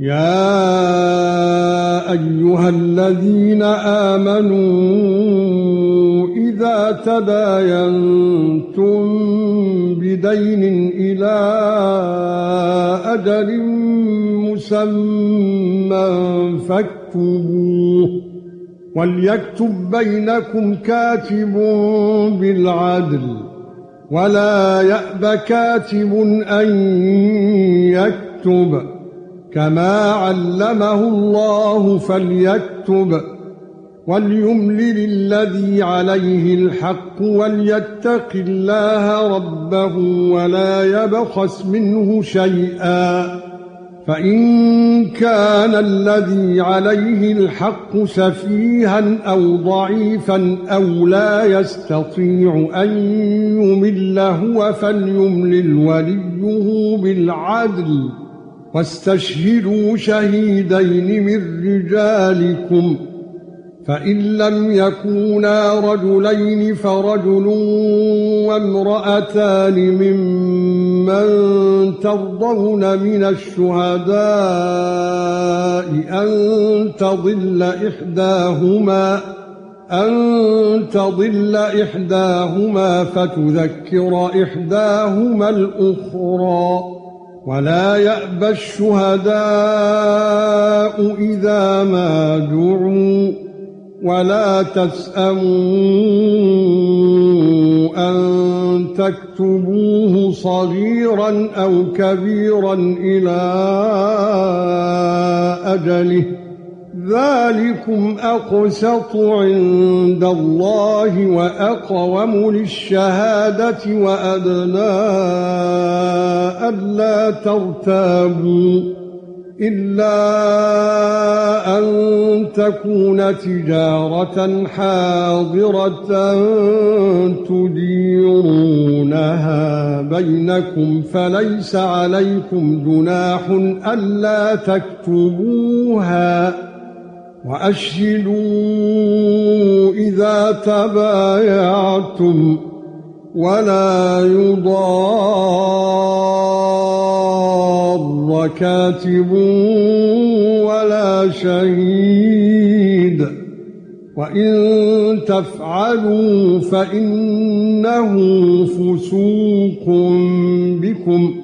يا أيها الذين آمنوا إذا تباينتم بدين إلى أجل مسمى فاكتبوه وليكتب بينكم كاتب بالعدل ولا يأب كاتب أن يكتب كما علمه الله فليكتب وليملل الذي عليه الحق وليتق الله ربه ولا يبخس منه شيئا. فَإِن كَانَ الَّذِي عَلَيْهِ الْحَقُّ سَفِيهًا أَوْ ضَعِيفًا أَوْ لَا يَسْتَطِيعُ أَن يُمِلَّ هُوَ فَلْيُمْلِلْ وَلِيُّهُ بِالْعَدْلِ. وَاسْتَشْهِدُوا شَهِيدَيْنِ مِنْ رِجَالِكُمْ فَإِن لَّمْ يَكُونَا رَجُلَيْنِ فَرَجُلٌ وَامْرَأَتَانِ مِمَّن تَرْضَوْنَ مِنَ الشُّهَدَاءِ أَن تَضِلَّ إِحْدَاهُمَا أَن تَضِلَّ إِحْدَاهُمَا فَتُذَكِّرَ إِحْدَاهُمَا الْأُخْرَى. وَلَا يَأْبَى الشُّهَدَاءُ إِذَا مَا دُعُوا ولا تسأموا أن تكتبوه صغيرا أو كبيرا إلى أجله ذلكم أقسط عند الله وأقوم للشهادة وأدنى ألا ترتابوا إلا أن تكون تجارة حاضرة تديرونها بينكم فليس عليكم جناح ألا تكتبوها وأشهدوا إذا تبايعتم ولا يضار كاتب ولا شهيد وإن تفعلوا فإنه فسوق بكم